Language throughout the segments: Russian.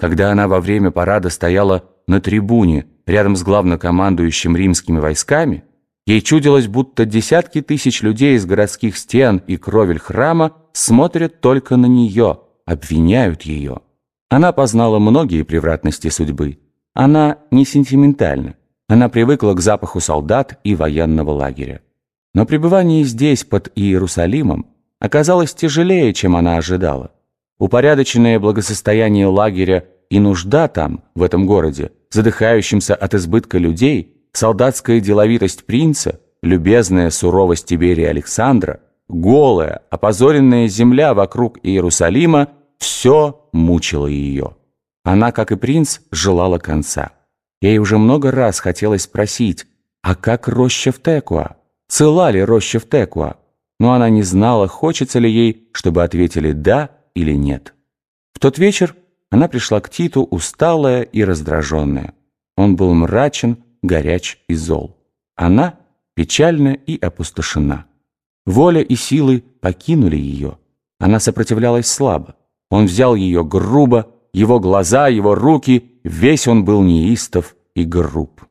Когда она во время парада стояла на трибуне рядом с главнокомандующим римскими войсками, ей чудилось, будто десятки тысяч людей из городских стен и кровель храма смотрят только на нее, обвиняют ее. Она познала многие превратности судьбы. Она не сентиментальна. Она привыкла к запаху солдат и военного лагеря. Но пребывание здесь, под Иерусалимом, оказалось тяжелее, чем она ожидала. Упорядоченное благосостояние лагеря и нужда там, в этом городе, задыхающимся от избытка людей, солдатская деловитость принца, любезная суровость Тиберия Александра, голая, опозоренная земля вокруг Иерусалима – все мучило ее. Она, как и принц, желала конца. Ей уже много раз хотелось спросить, а как роща в Текуа? Цела ли роща в Текуа? Но она не знала, хочется ли ей, чтобы ответили «да» или нет. В тот вечер она пришла к Титу усталая и раздраженная. Он был мрачен, горяч и зол. Она печальна и опустошена. Воля и силы покинули ее. Она сопротивлялась слабо. Он взял ее грубо, его глаза, его руки, весь он был неистов и груб.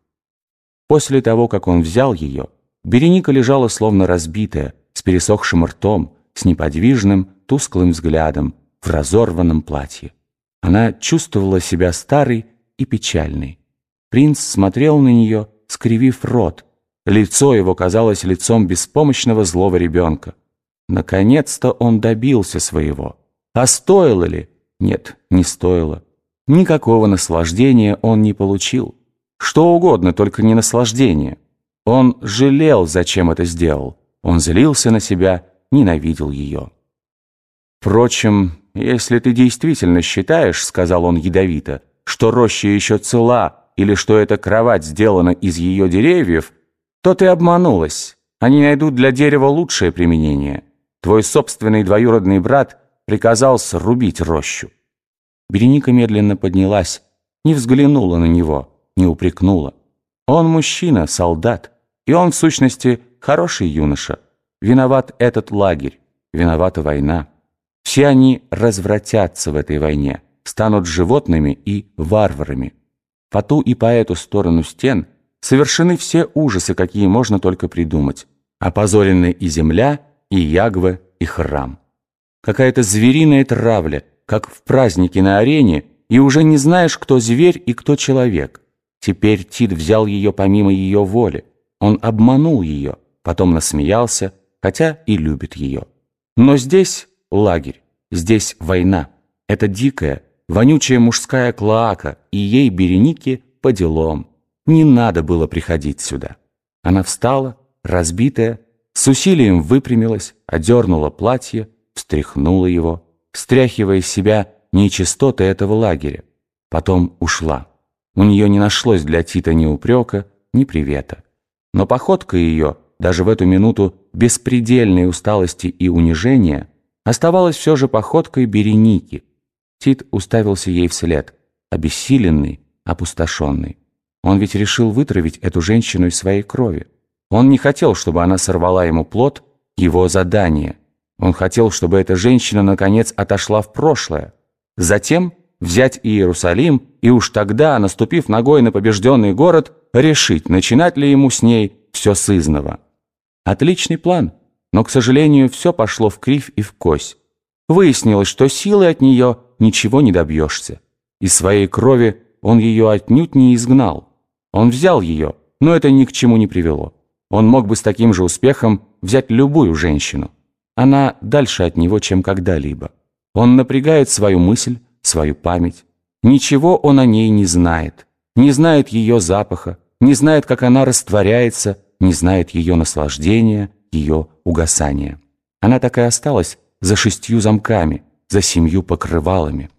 После того, как он взял ее, Береника лежала словно разбитая, с пересохшим ртом, с неподвижным, тусклым взглядом в разорванном платье. Она чувствовала себя старой и печальной. Принц смотрел на нее, скривив рот. Лицо его казалось лицом беспомощного злого ребенка. Наконец-то он добился своего. А стоило ли? Нет, не стоило. Никакого наслаждения он не получил. Что угодно, только не наслаждение. Он жалел, зачем это сделал. Он злился на себя, ненавидел ее. «Впрочем, если ты действительно считаешь, — сказал он ядовито, — что роща еще цела или что эта кровать сделана из ее деревьев, то ты обманулась. Они найдут для дерева лучшее применение. Твой собственный двоюродный брат приказал срубить рощу». Береника медленно поднялась, не взглянула на него, не упрекнула. Он мужчина, солдат, и он, в сущности, хороший юноша. Виноват этот лагерь, виновата война. Все они развратятся в этой войне, станут животными и варварами. По ту и по эту сторону стен совершены все ужасы, какие можно только придумать. Опозорены и земля, и ягвы, и храм. Какая-то звериная травля, как в празднике на арене, и уже не знаешь, кто зверь и кто человек. Теперь Тит взял ее помимо ее воли. Он обманул ее, потом насмеялся, хотя и любит ее. Но здесь лагерь, здесь война. Это дикая, вонючая мужская клоака, и ей, Беренике, по делам. Не надо было приходить сюда. Она встала, разбитая, с усилием выпрямилась, одернула платье, встряхнула его, встряхивая из себя нечистоты этого лагеря. Потом ушла. У нее не нашлось для Тита ни упрека, ни привета. Но походка ее, даже в эту минуту беспредельной усталости и унижения, оставалась все же походкой Береники. Тит уставился ей вслед, обессиленный, опустошенный. Он ведь решил вытравить эту женщину из своей крови. Он не хотел, чтобы она сорвала ему плод, его задание. Он хотел, чтобы эта женщина, наконец, отошла в прошлое. Затем взять Иерусалим и уж тогда, наступив ногой на побежденный город, решить, начинать ли ему с ней все сызново. Отличный план. Но, к сожалению, все пошло в кривь и в кось. Выяснилось, что силы от нее ничего не добьешься. Из своей крови он ее отнюдь не изгнал. Он взял ее, но это ни к чему не привело. Он мог бы с таким же успехом взять любую женщину. Она дальше от него, чем когда-либо. Он напрягает свою мысль, свою память. Ничего он о ней не знает. Не знает ее запаха, не знает, как она растворяется, не знает ее наслаждения, ее угасания. Она так и осталась за шестью замками, за семью покрывалами.